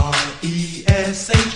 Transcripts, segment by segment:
R E S H.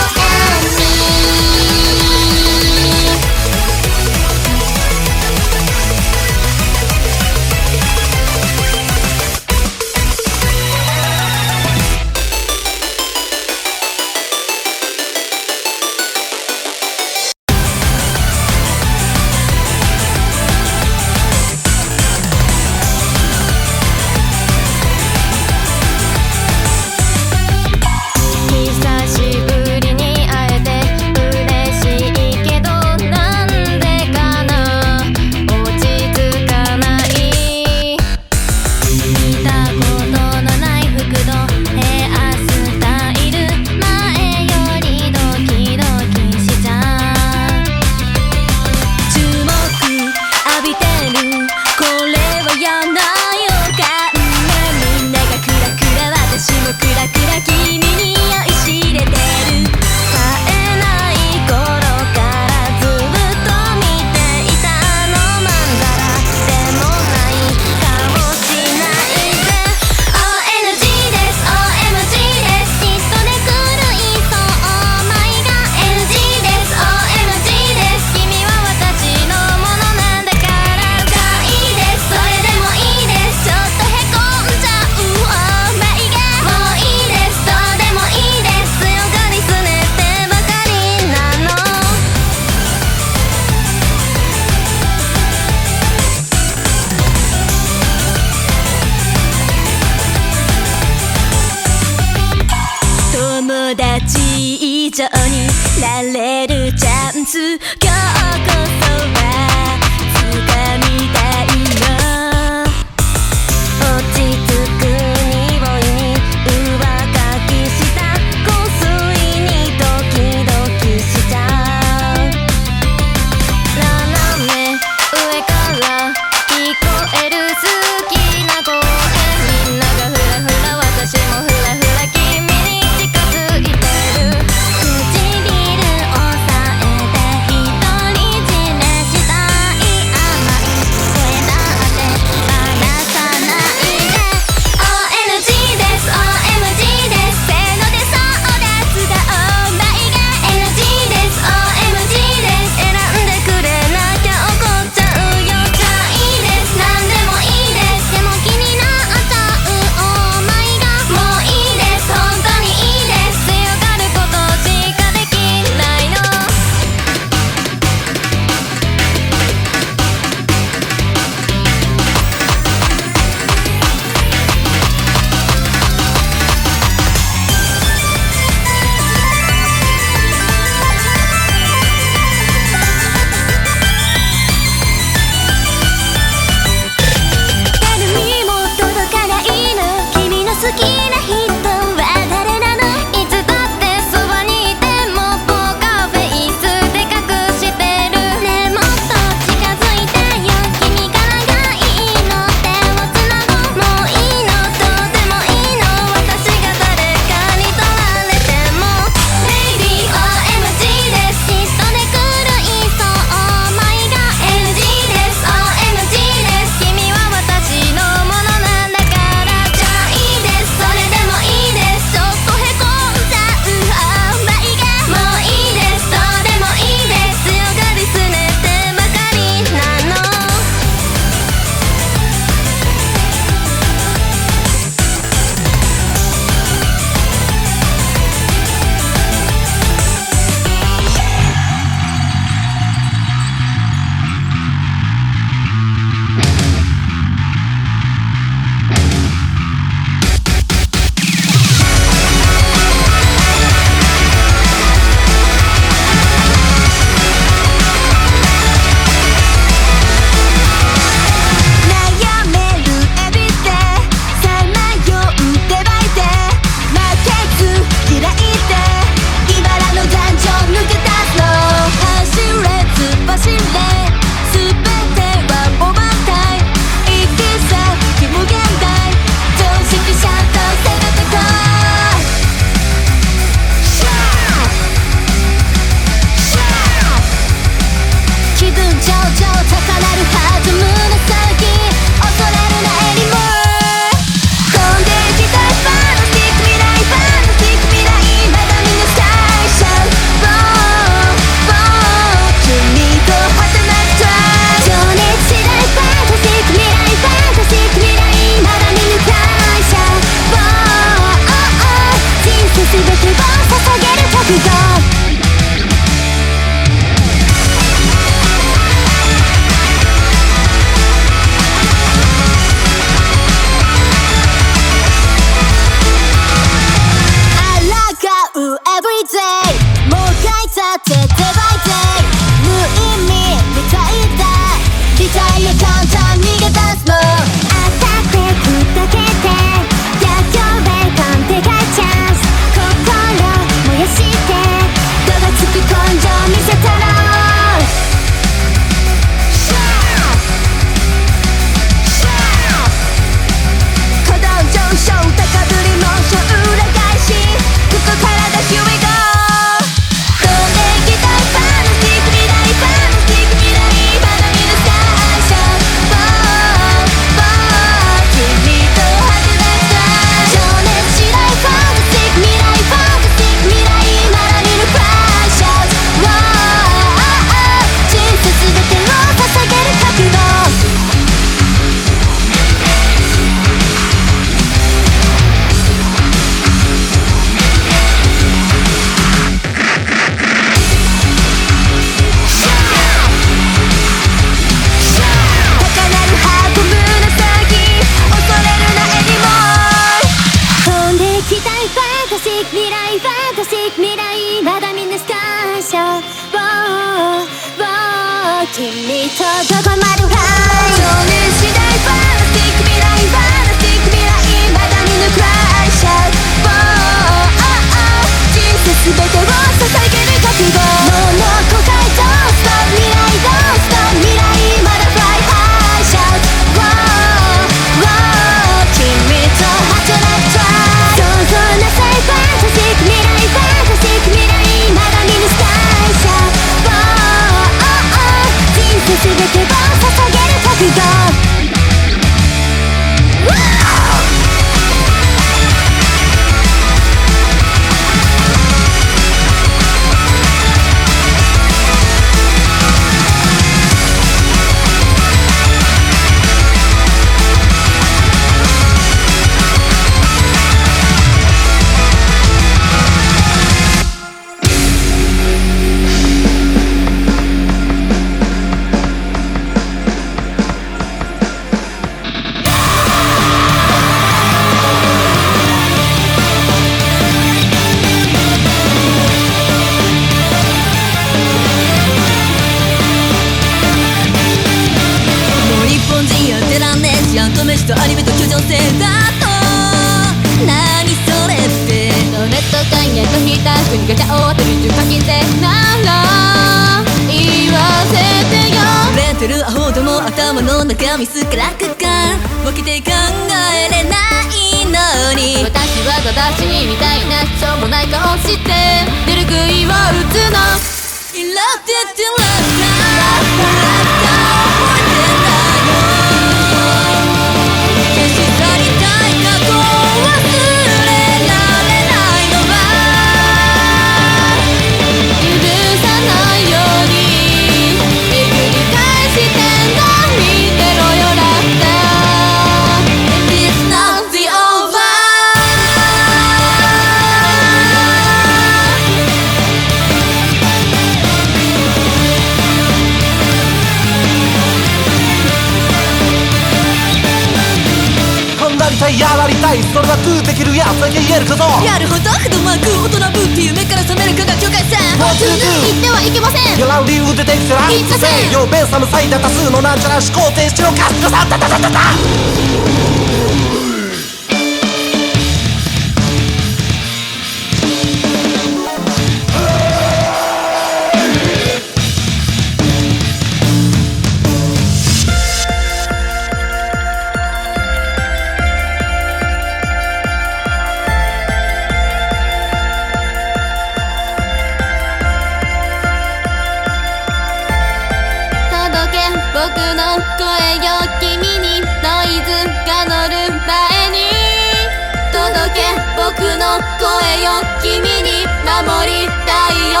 声よ君に守りたいよ。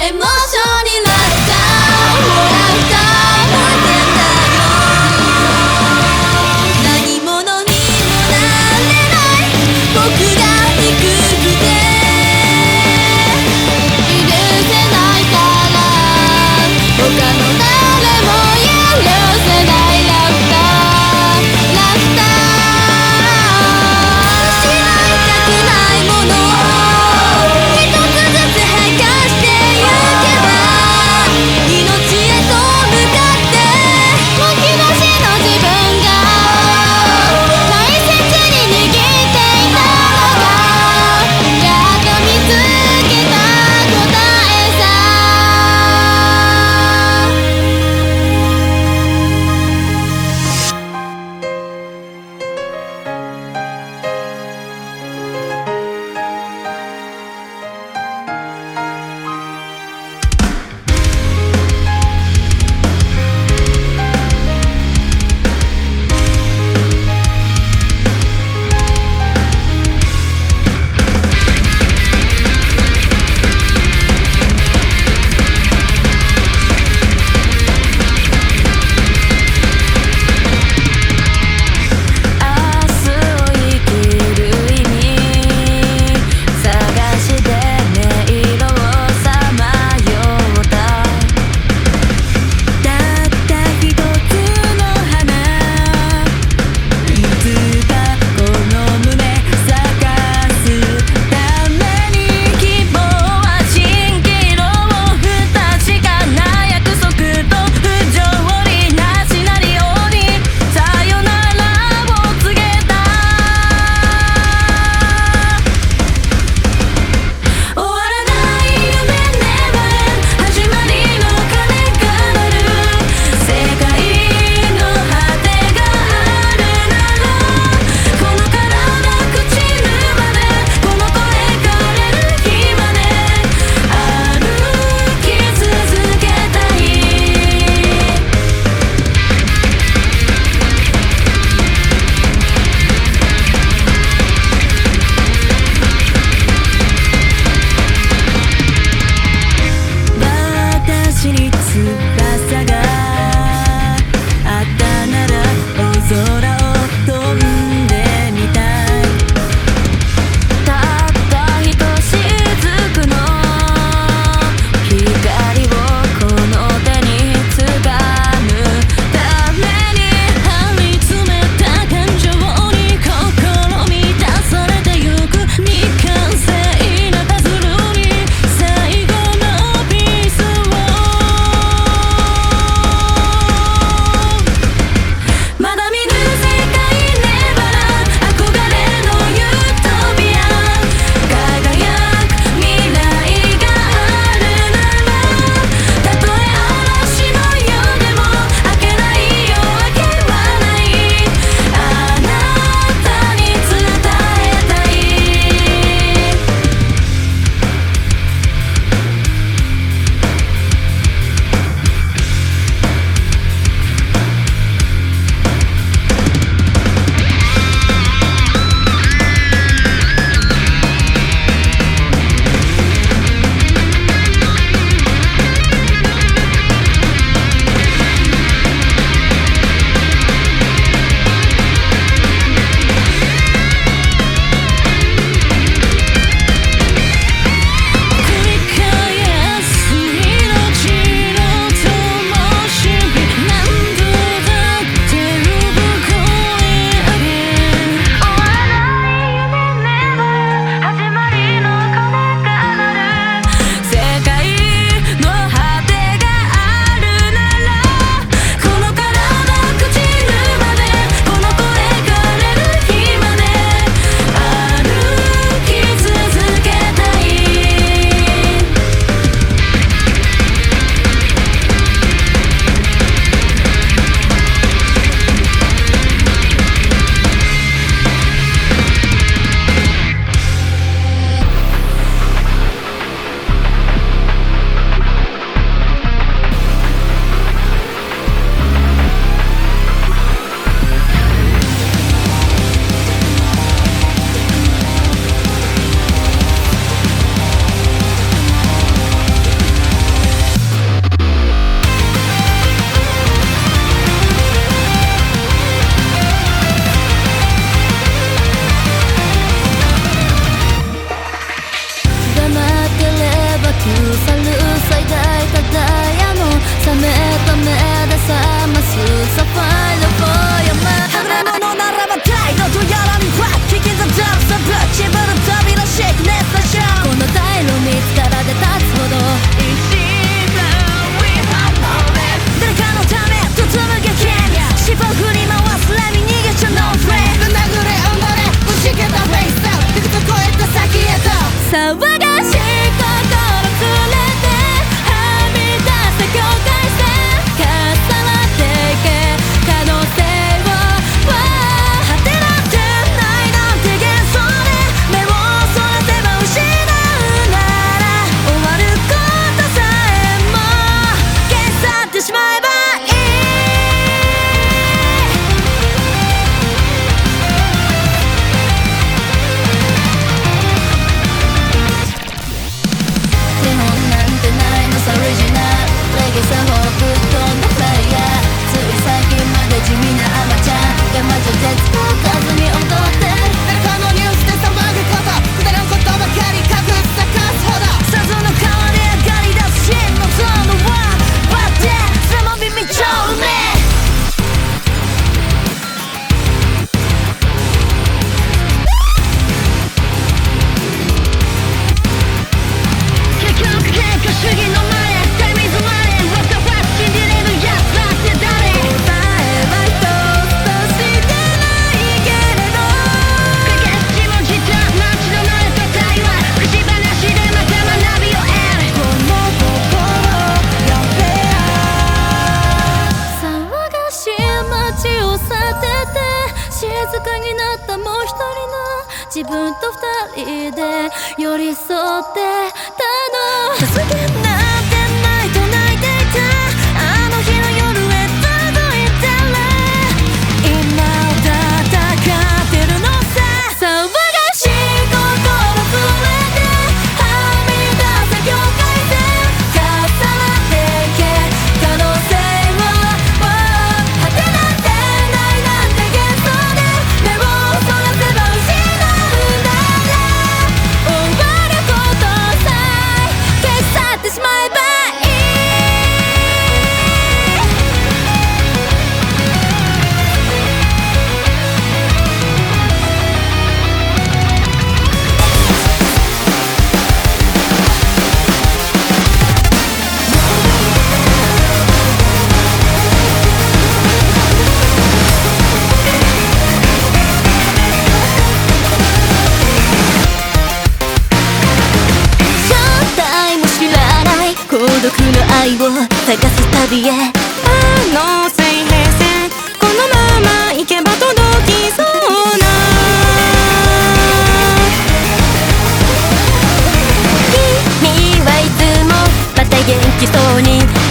エモーションになった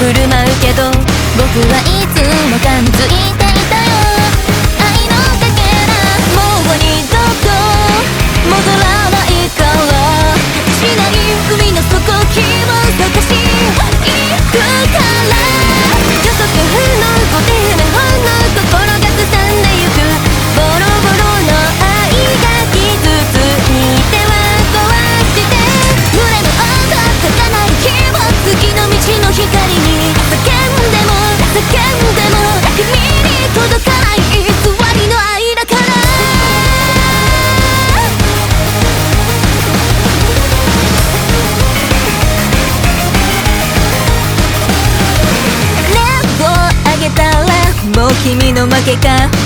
振る舞うけど僕はいつも感づい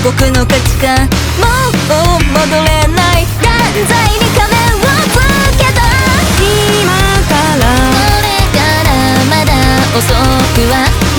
僕の価値観もう戻れない。犯罪に仮面をつけた。今からこれからまだ遅くは。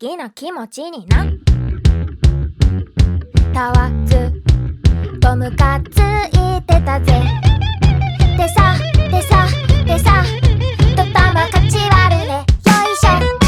議な気持ちにな。たわずとムカついてたぜ。でさでさでさとたまかち割るね。よいしょ。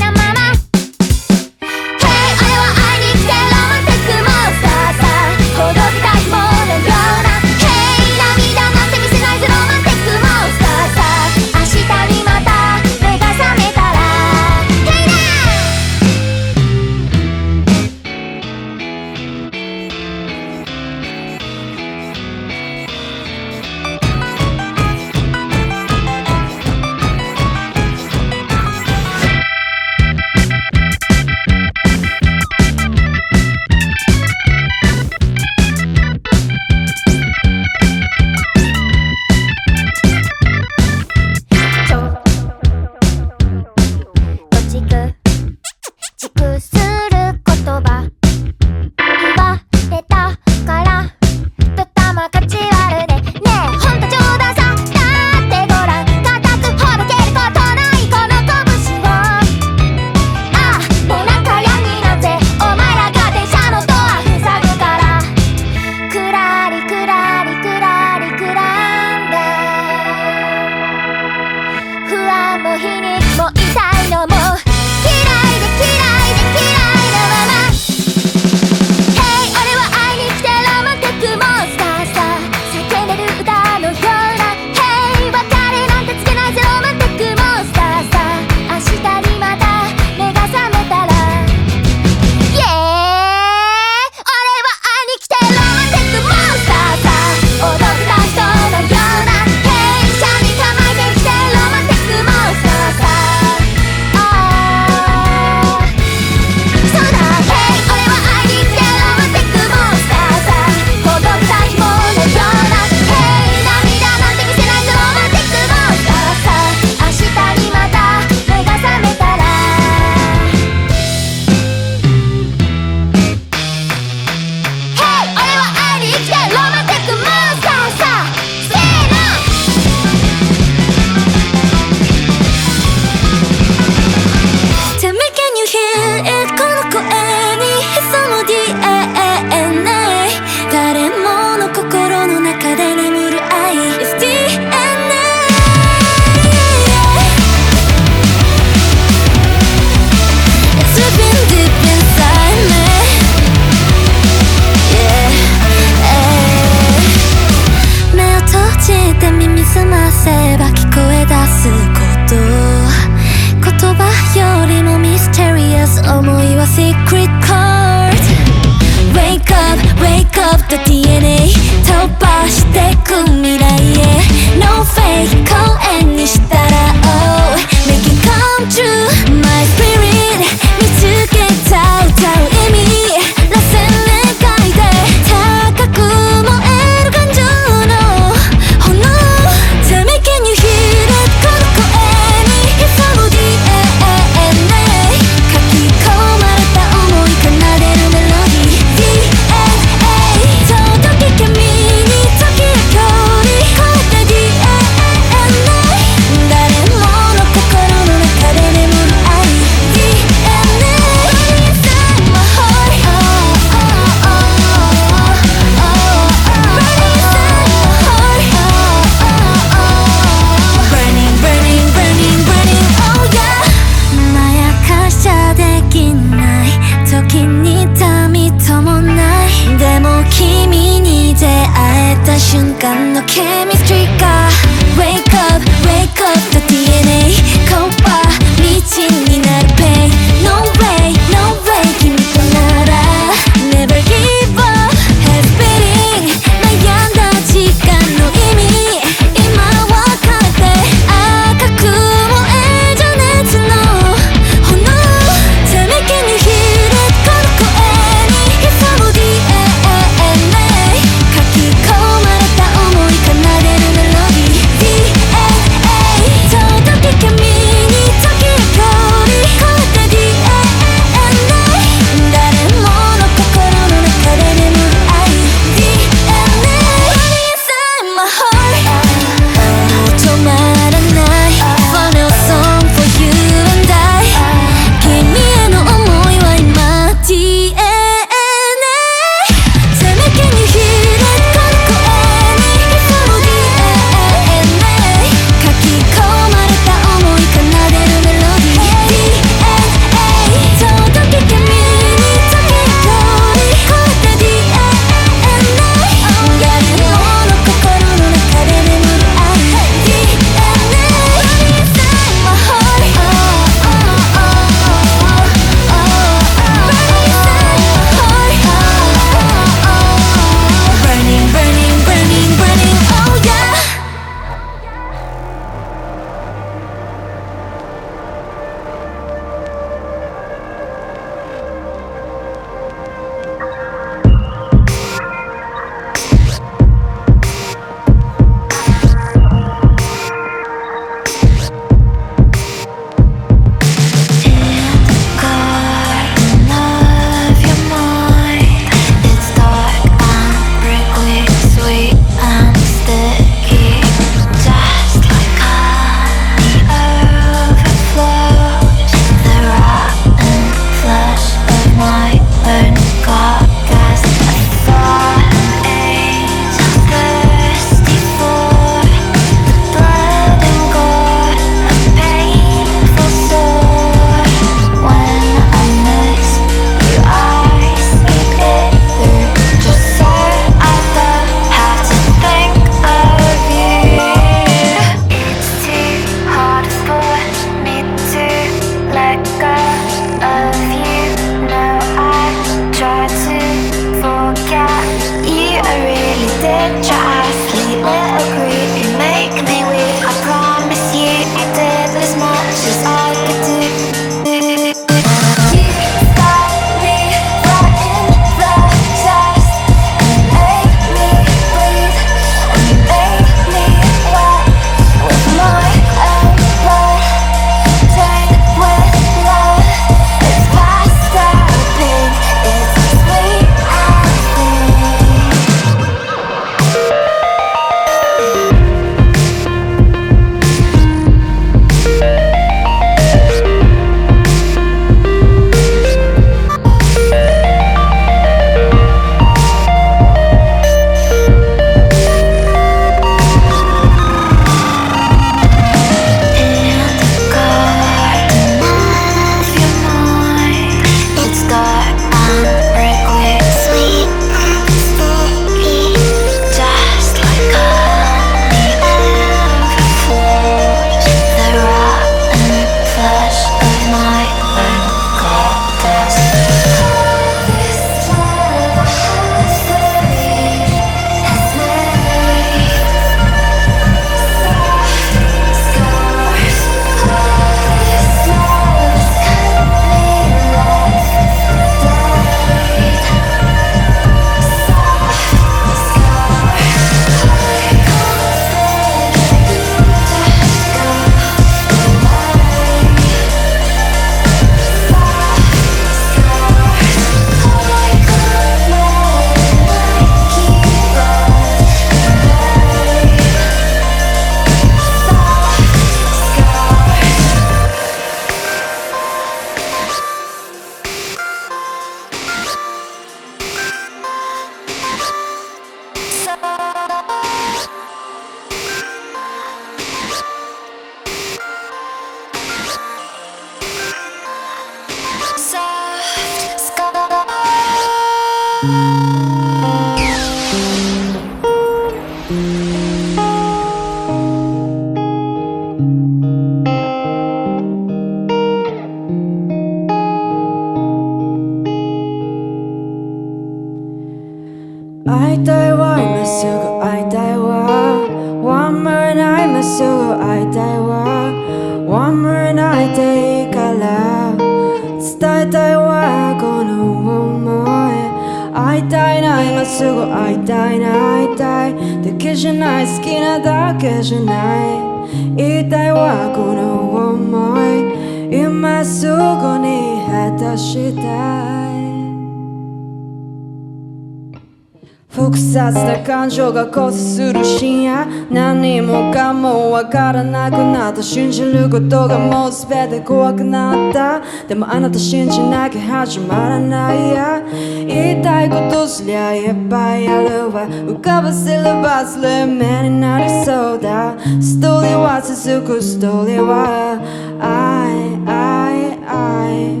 全て怖くなった。でもあなた信じなきゃ始まらないや。言いたいことすりゃいっぱいあるわ。浮かばせればそれ目になりそうだ。ストーリーは続くストーリーは。愛愛愛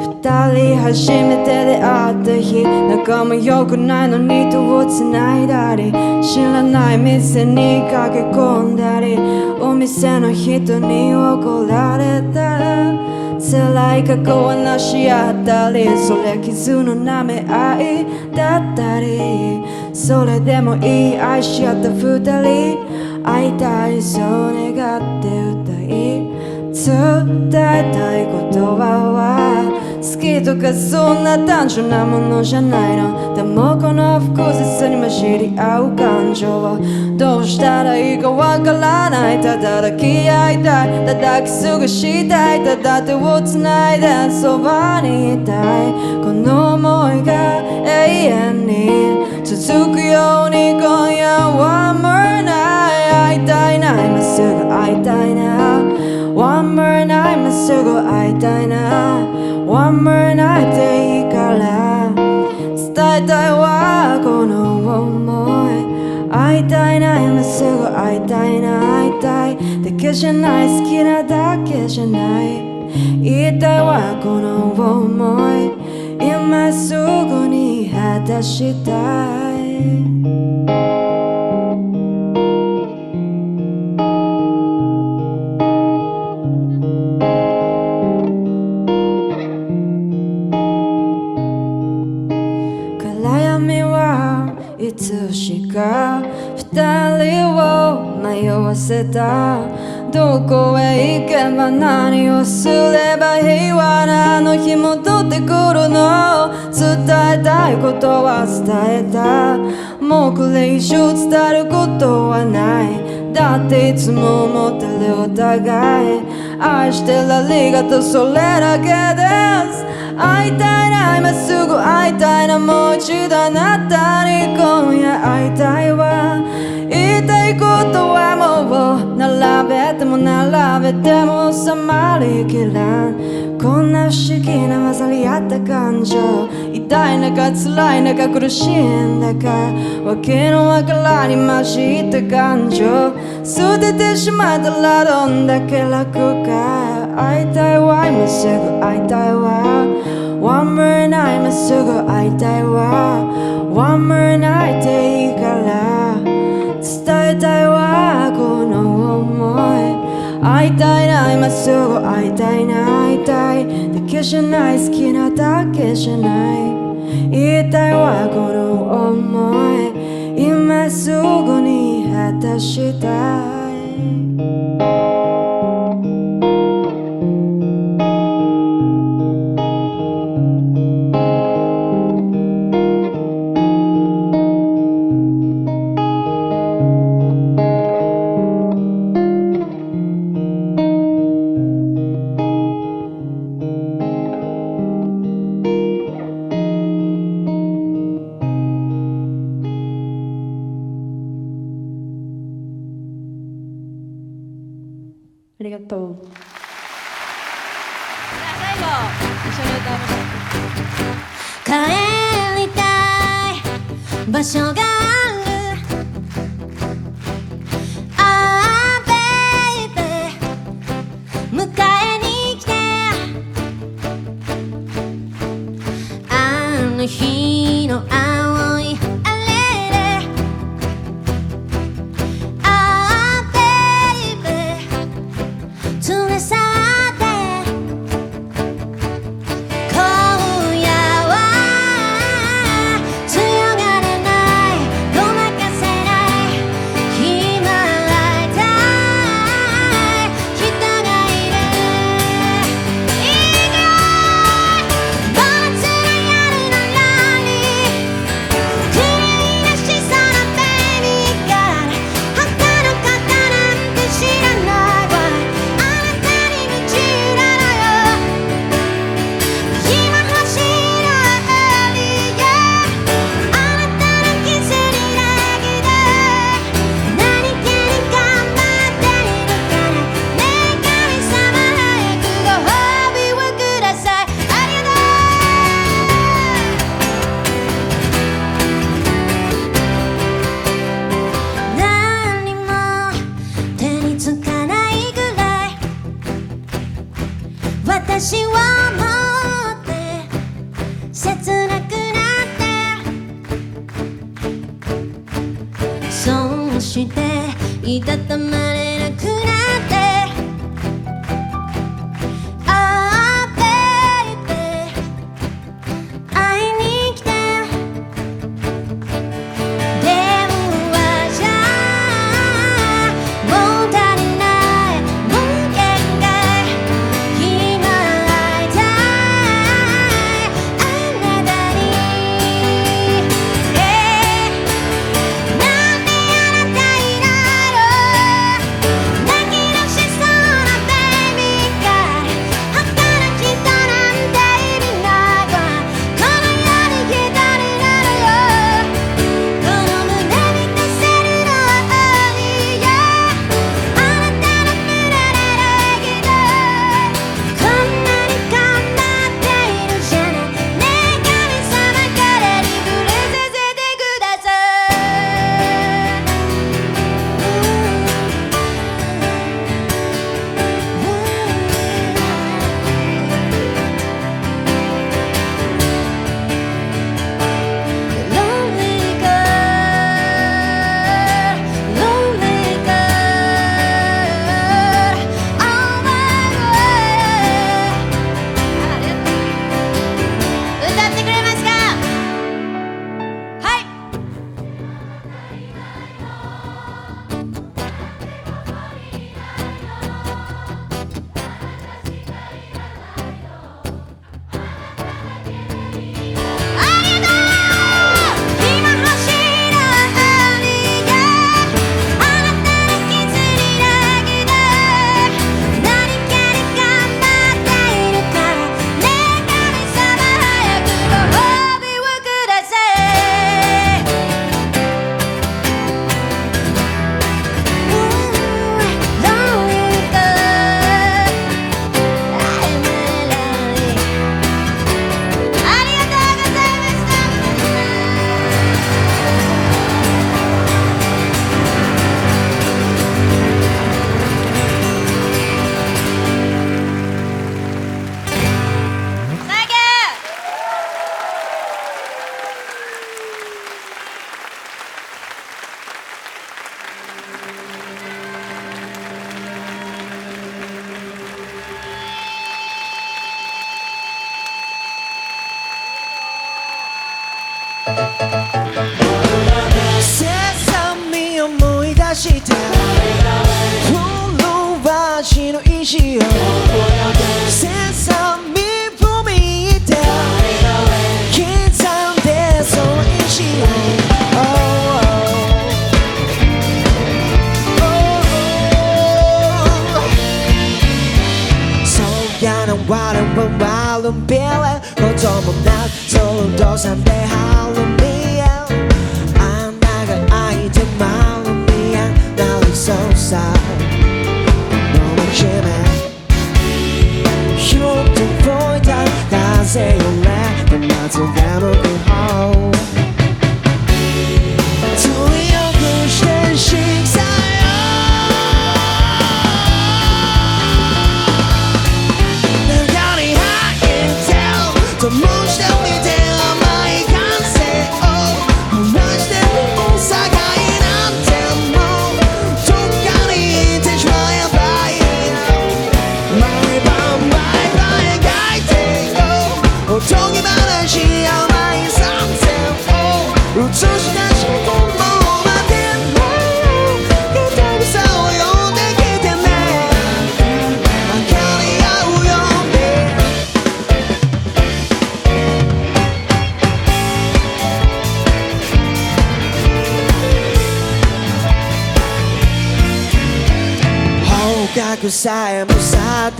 二人初めて出会った日仲も良くないのに手を繋いだり知らない店に駆け込んだり。お店の人に怒られた。辛い過去はなし合ったりそれ傷の舐め合いだったり。それでもいい愛し合った二人。会いたいそう願って歌い。伝えたい言葉は好きとかそんな単純なものじゃないの。もこの複雑に混じり合う感情をどうしたらいいかわからない。ただ抱き合いたい。ただキスがしたい。ただ手をつないでそばにいたい。この想いが永遠に続くように今夜 One more night 会いたいな今すぐ会いたいな。One more night 今すぐ会いたいな。One more night でい会いたいな会いたい。だけじゃない好きなだけじゃない。言いたいはこの想い。今すぐに果たしたい。せた。どこへ行けば何をすれば平和なあの日戻ってくるの。伝えたいことは伝えた。もうこれ以上伝えることはない。だっていつも思ってるお互い。愛してるありがとうそれだけです。会いたいな今すぐ会いたいなもう一度あなたに今夜会いたいわ。言いたいことはべても並べても収まりきらんこんな不思議な混ざり合った感情痛い中辛い中苦しいんだか。わけのわからに混じった感情。捨ててしまったらどんだけ楽か会いたいわ今すぐ会いたいわ。One more night 今すぐ会いたいわ One more night でいいか。会いたいな今すぐ会いたいな会いたい。だけじゃない好きなだけじゃない。言いたいはこの想い。今すぐに果たしたい。た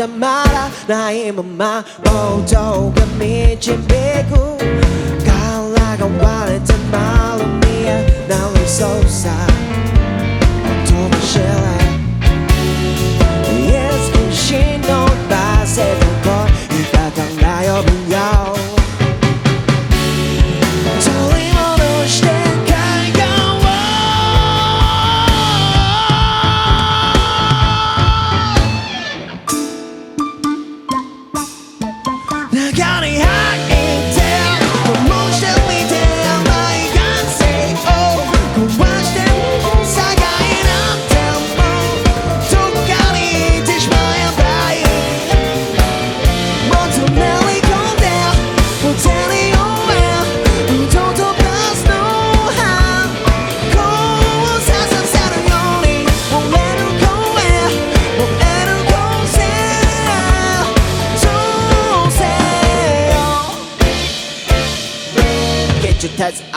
the man.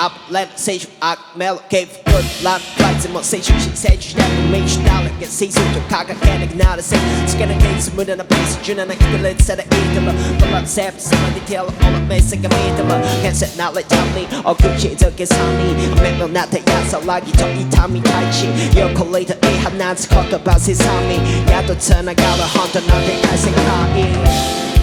Atlanta, seja a Melo, quem for lá vai ser você, se você está no meio de tal, que se isso tu caga, que é nada, se se quer ninguém se muda na pista, de nada que ele será ídolo, fala que sempre se manda tela, all of me se que me ídolo, quem se não lhe tali, ou que te do que sani, mesmo na te ya sa lagi to itami taichi, eu colei te e hanan se coca base sami, ya to tana gara honda na te ai se kai.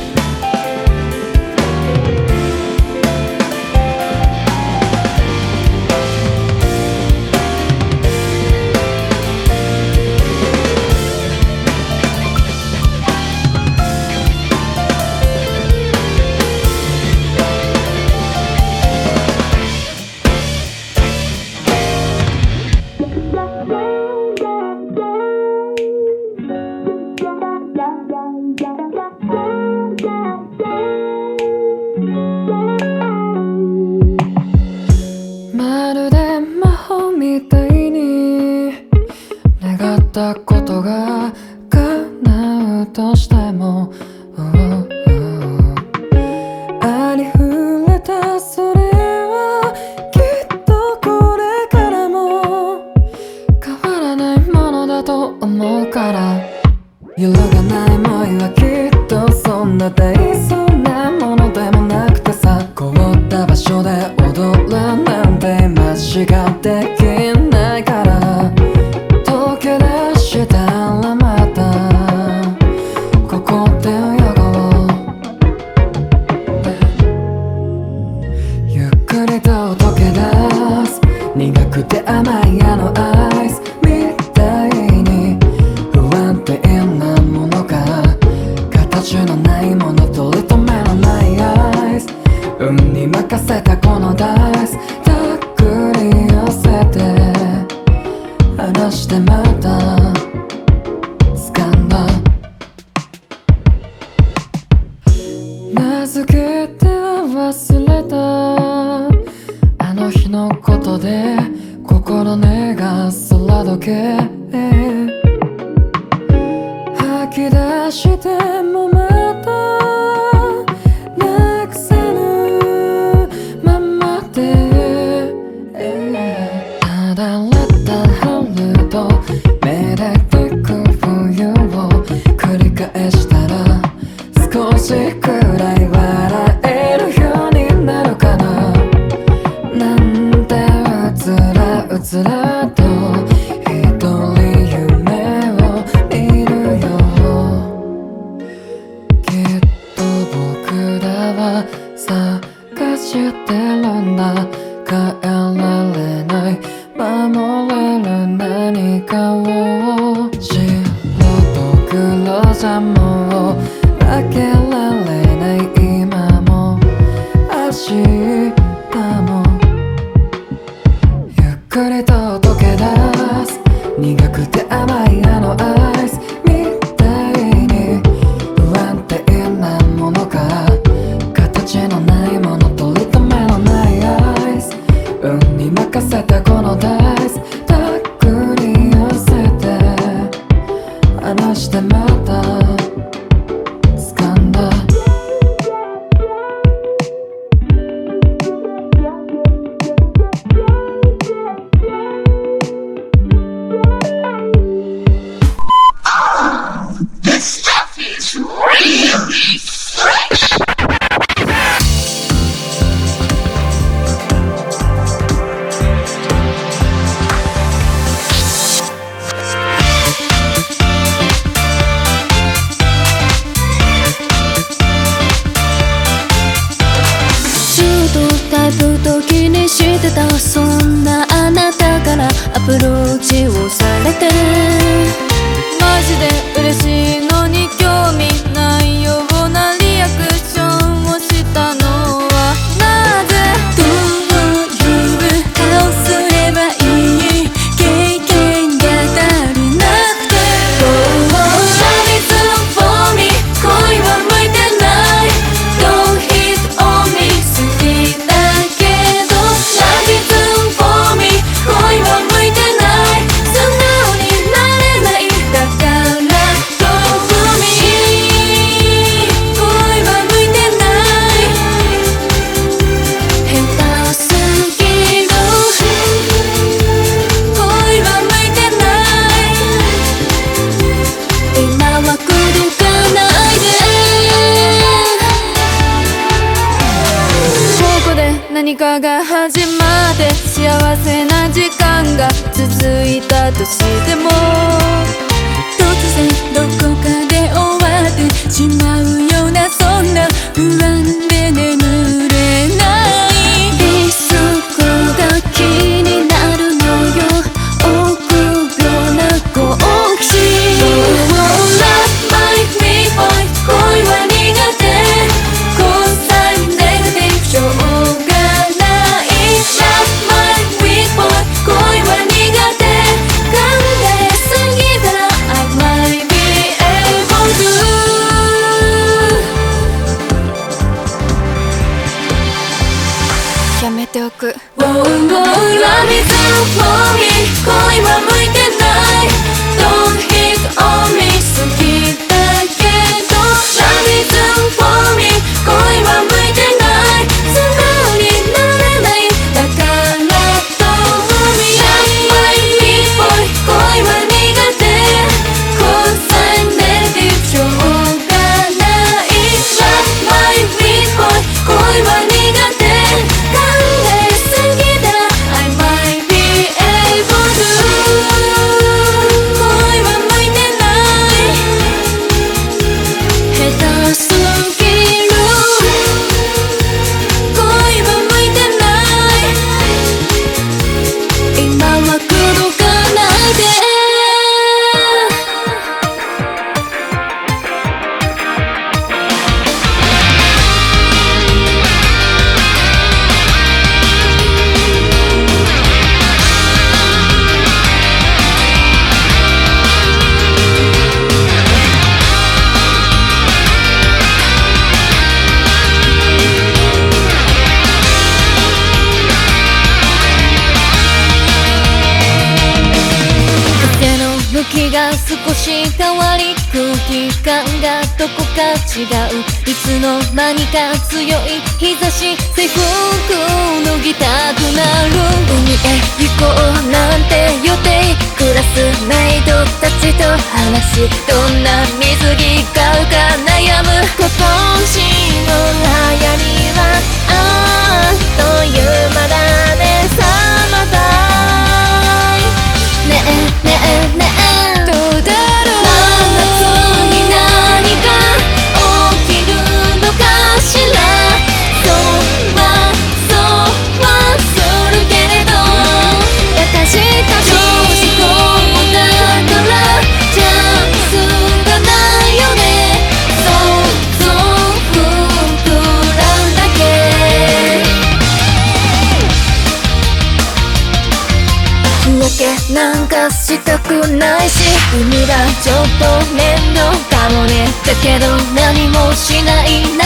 たそんなあなたからアプローチをされて。マジで嬉しいの。to see the ちょっと面倒かもねだけど何もしないな